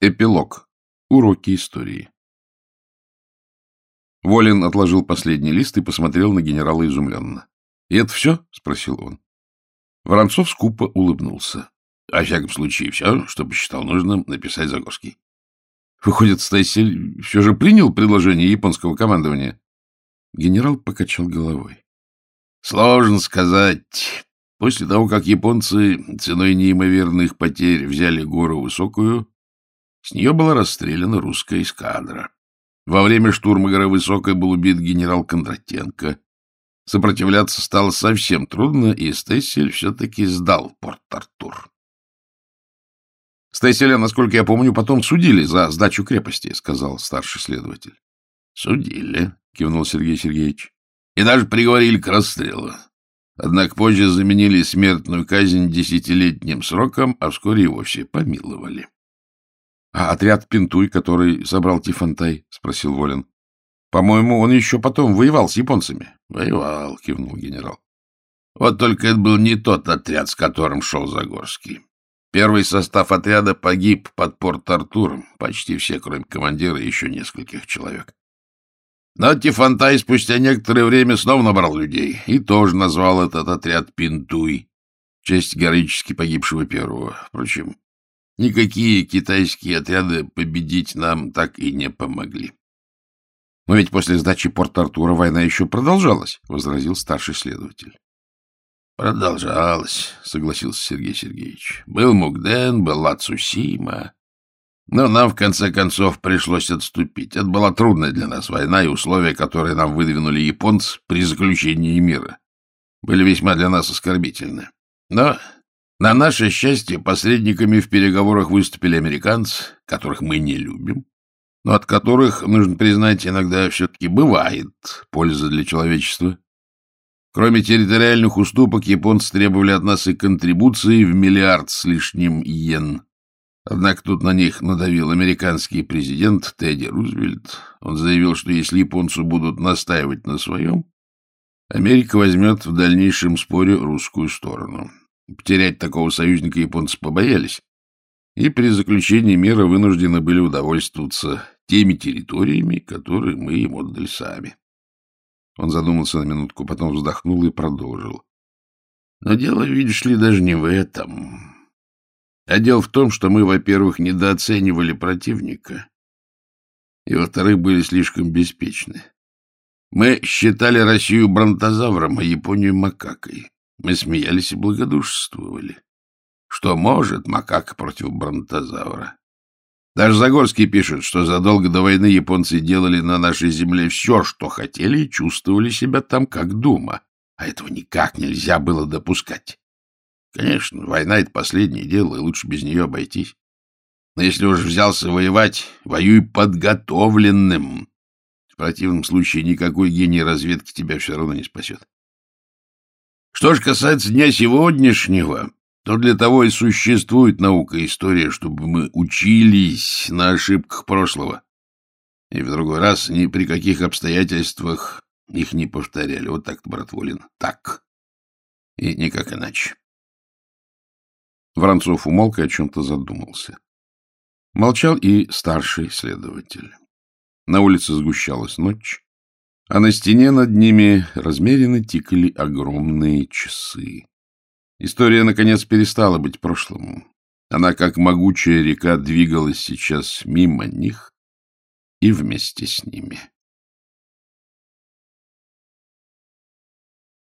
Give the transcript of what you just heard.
Эпилог. Уроки истории. Волин отложил последний лист и посмотрел на генерала изумленно. — И это все? — спросил он. Воронцов скупо улыбнулся. — О всяком случае, все, что посчитал нужным написать Загорский. Выходит, Стайсель все же принял предложение японского командования? Генерал покачал головой. — Сложно сказать. После того, как японцы ценой неимоверных потерь взяли гору высокую, с нее была расстреляна русская эскадра. Во время штурма горы Высокой был убит генерал Кондратенко. Сопротивляться стало совсем трудно, и Стессель все-таки сдал Порт-Артур. Стесселя, насколько я помню, потом судили за сдачу крепости, — сказал старший следователь. — Судили, — кивнул Сергей Сергеевич. — И даже приговорили к расстрелу. Однако позже заменили смертную казнь десятилетним сроком, а вскоре и вовсе помиловали. — А отряд Пинтуй, который собрал Тифантай? — спросил Волин. — По-моему, он еще потом воевал с японцами. — Воевал, — кивнул генерал. — Вот только это был не тот отряд, с которым шел Загорский. Первый состав отряда погиб под Порт-Артуром, почти все, кроме командира и еще нескольких человек. Но Тифантай спустя некоторое время снова набрал людей и тоже назвал этот отряд Пинтуй, в честь героически погибшего первого. Впрочем, Никакие китайские отряды победить нам так и не помогли. — Но ведь после сдачи Порт-Артура война еще продолжалась, — возразил старший следователь. — Продолжалась, — согласился Сергей Сергеевич. — Был Мугден, была Цусима. Но нам, в конце концов, пришлось отступить. Это была трудная для нас война, и условия, которые нам выдвинули японцы при заключении мира, были весьма для нас оскорбительны. Но на наше счастье, посредниками в переговорах выступили американцы, которых мы не любим, но от которых, нужно признать, иногда все-таки бывает польза для человечества. Кроме территориальных уступок, японцы требовали от нас и контрибуции в миллиард с лишним йен. Однако тут на них надавил американский президент Тедди Рузвельт. Он заявил, что если японцы будут настаивать на своем, Америка возьмет в дальнейшем споре русскую сторону. Потерять такого союзника японцы побоялись, и при заключении мира вынуждены были удовольствоваться теми территориями, которые мы им отдали сами. Он задумался на минутку, потом вздохнул и продолжил. Но дело, видишь ли, даже не в этом. А дело в том, что мы, во-первых, недооценивали противника, и, во-вторых, были слишком беспечны. Мы считали Россию бронтозавром, а Японию макакой. Мы смеялись и благодушествовали. Что может макака против бронтозавра? Даже Загорский пишет, что задолго до войны японцы делали на нашей земле все, что хотели, и чувствовали себя там как дома. А этого никак нельзя было допускать. Конечно, война — это последнее дело, и лучше без нее обойтись. Но если уж взялся воевать, воюй подготовленным. В противном случае никакой гений разведки тебя все равно не спасет. Что ж касается дня сегодняшнего, то для того и существует наука и история, чтобы мы учились на ошибках прошлого. И в другой раз ни при каких обстоятельствах их не повторяли. Вот так, брат Волин, так. И никак иначе. Воронцов умолк и о чем-то задумался. Молчал и старший следователь. На улице сгущалась ночь а на стене над ними размеренно тикали огромные часы. История, наконец, перестала быть прошлым. Она, как могучая река, двигалась сейчас мимо них и вместе с ними.